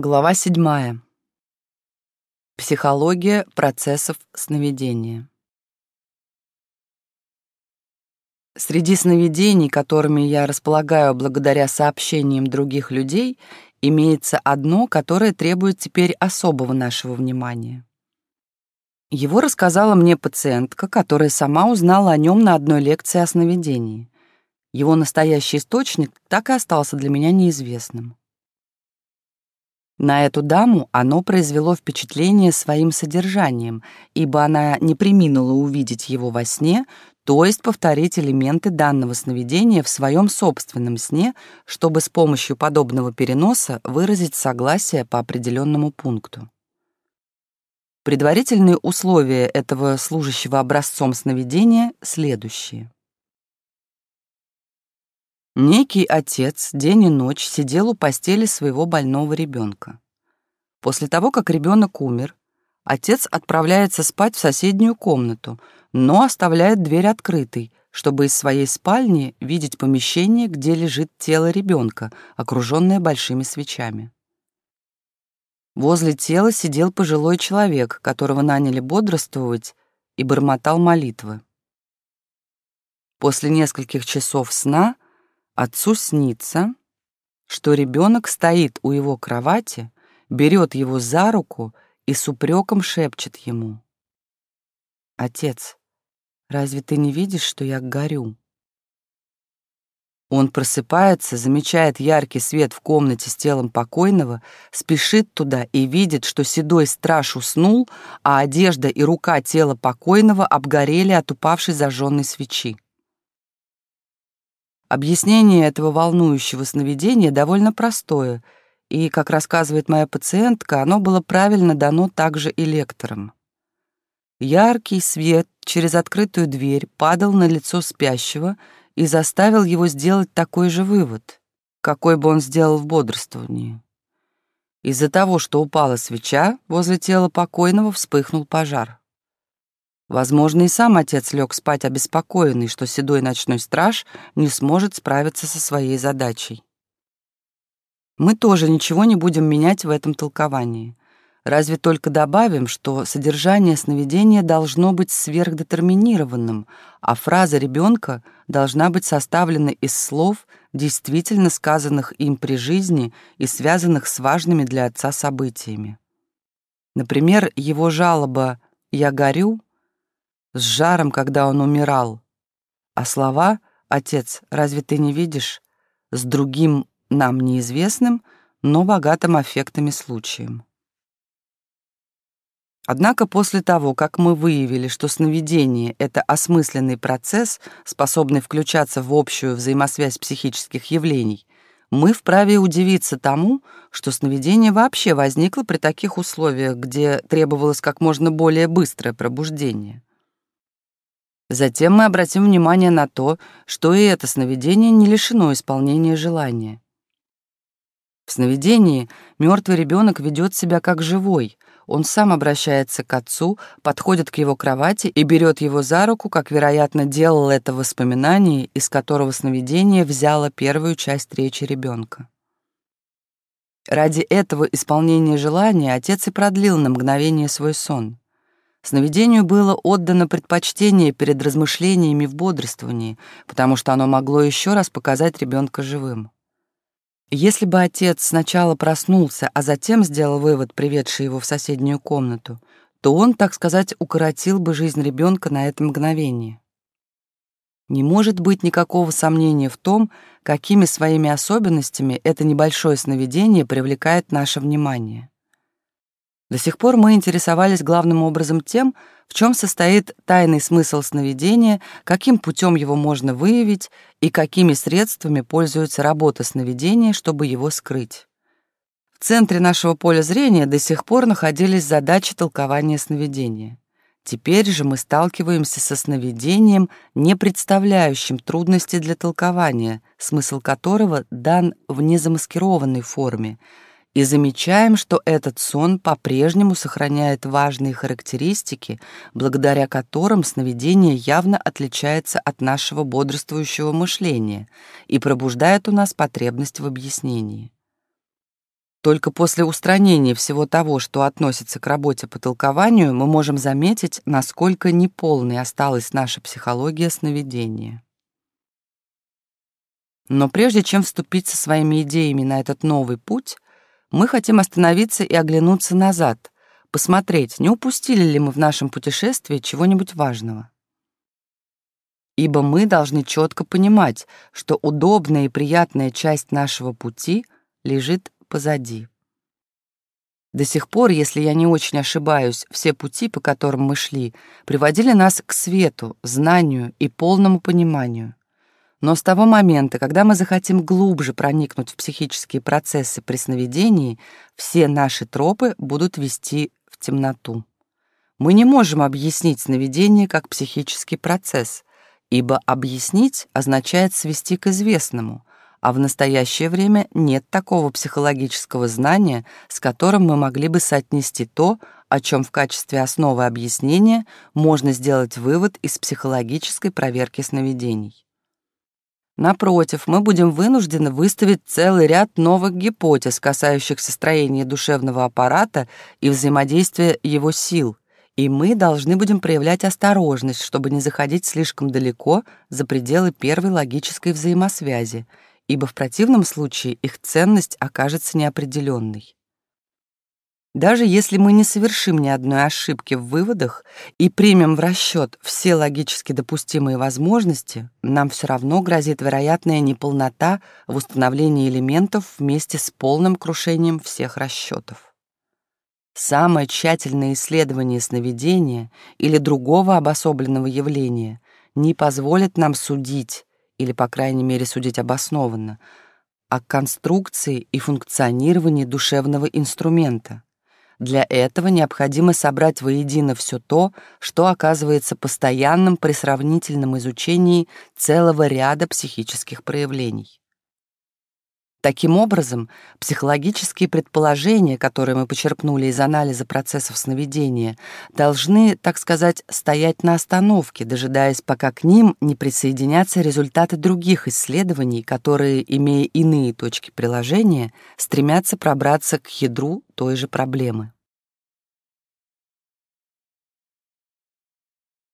Глава седьмая. Психология процессов сновидения. Среди сновидений, которыми я располагаю благодаря сообщениям других людей, имеется одно, которое требует теперь особого нашего внимания. Его рассказала мне пациентка, которая сама узнала о нем на одной лекции о сновидении. Его настоящий источник так и остался для меня неизвестным. На эту даму оно произвело впечатление своим содержанием, ибо она не приминула увидеть его во сне, то есть повторить элементы данного сновидения в своем собственном сне, чтобы с помощью подобного переноса выразить согласие по определенному пункту. Предварительные условия этого служащего образцом сновидения следующие. Некий отец день и ночь сидел у постели своего больного ребенка. После того, как ребенок умер, отец отправляется спать в соседнюю комнату, но оставляет дверь открытой, чтобы из своей спальни видеть помещение, где лежит тело ребенка, окруженное большими свечами. Возле тела сидел пожилой человек, которого наняли бодрствовать, и бормотал молитвы. После нескольких часов сна — Отцу снится, что ребенок стоит у его кровати, берет его за руку и с упреком шепчет ему. «Отец, разве ты не видишь, что я горю?» Он просыпается, замечает яркий свет в комнате с телом покойного, спешит туда и видит, что седой страж уснул, а одежда и рука тела покойного обгорели от упавшей зажженной свечи. Объяснение этого волнующего сновидения довольно простое, и, как рассказывает моя пациентка, оно было правильно дано также и лектором. Яркий свет через открытую дверь падал на лицо спящего и заставил его сделать такой же вывод, какой бы он сделал в бодрствовании. Из-за того, что упала свеча, возле тела покойного вспыхнул пожар. Возможно, и сам отец лег спать обеспокоенный, что седой ночной страж не сможет справиться со своей задачей. Мы тоже ничего не будем менять в этом толковании. Разве только добавим, что содержание сновидения должно быть сверхдетерминированным, а фраза ребенка должна быть составлена из слов, действительно сказанных им при жизни и связанных с важными для отца событиями. Например, его жалоба «я горю» с жаром, когда он умирал. А слова «Отец, разве ты не видишь?» с другим нам неизвестным, но богатым аффектами случаем. Однако после того, как мы выявили, что сновидение — это осмысленный процесс, способный включаться в общую взаимосвязь психических явлений, мы вправе удивиться тому, что сновидение вообще возникло при таких условиях, где требовалось как можно более быстрое пробуждение. Затем мы обратим внимание на то, что и это сновидение не лишено исполнения желания. В сновидении мертвый ребенок ведет себя как живой. Он сам обращается к отцу, подходит к его кровати и берет его за руку, как, вероятно, делал это в воспоминании, из которого сновидение взяло первую часть речи ребенка. Ради этого исполнения желания отец и продлил на мгновение свой сон. Сновидению было отдано предпочтение перед размышлениями в бодрствовании, потому что оно могло еще раз показать ребенка живым. Если бы отец сначала проснулся, а затем сделал вывод, приведший его в соседнюю комнату, то он, так сказать, укоротил бы жизнь ребенка на это мгновение. Не может быть никакого сомнения в том, какими своими особенностями это небольшое сновидение привлекает наше внимание. До сих пор мы интересовались главным образом тем, в чем состоит тайный смысл сновидения, каким путем его можно выявить и какими средствами пользуется работа сновидения, чтобы его скрыть. В центре нашего поля зрения до сих пор находились задачи толкования сновидения. Теперь же мы сталкиваемся со сновидением, не представляющим трудности для толкования, смысл которого дан в незамаскированной форме — и замечаем, что этот сон по-прежнему сохраняет важные характеристики, благодаря которым сновидение явно отличается от нашего бодрствующего мышления и пробуждает у нас потребность в объяснении. Только после устранения всего того, что относится к работе по толкованию, мы можем заметить, насколько неполной осталась наша психология сновидения. Но прежде чем вступить со своими идеями на этот новый путь, мы хотим остановиться и оглянуться назад, посмотреть, не упустили ли мы в нашем путешествии чего-нибудь важного. Ибо мы должны четко понимать, что удобная и приятная часть нашего пути лежит позади. До сих пор, если я не очень ошибаюсь, все пути, по которым мы шли, приводили нас к свету, знанию и полному пониманию. Но с того момента, когда мы захотим глубже проникнуть в психические процессы при сновидении, все наши тропы будут вести в темноту. Мы не можем объяснить сновидение как психический процесс, ибо объяснить означает свести к известному, а в настоящее время нет такого психологического знания, с которым мы могли бы соотнести то, о чем в качестве основы объяснения можно сделать вывод из психологической проверки сновидений. Напротив, мы будем вынуждены выставить целый ряд новых гипотез, касающихся строения душевного аппарата и взаимодействия его сил, и мы должны будем проявлять осторожность, чтобы не заходить слишком далеко за пределы первой логической взаимосвязи, ибо в противном случае их ценность окажется неопределенной. Даже если мы не совершим ни одной ошибки в выводах и примем в расчет все логически допустимые возможности, нам все равно грозит вероятная неполнота в установлении элементов вместе с полным крушением всех расчетов. Самое тщательное исследование сновидения или другого обособленного явления не позволит нам судить, или, по крайней мере, судить обоснованно, о конструкции и функционировании душевного инструмента — для этого необходимо собрать воедино все то, что оказывается постоянным при сравнительном изучении целого ряда психических проявлений. Таким образом, психологические предположения, которые мы почерпнули из анализа процессов сновидения, должны, так сказать, стоять на остановке, дожидаясь, пока к ним не присоединятся результаты других исследований, которые, имея иные точки приложения, стремятся пробраться к ядру той же проблемы.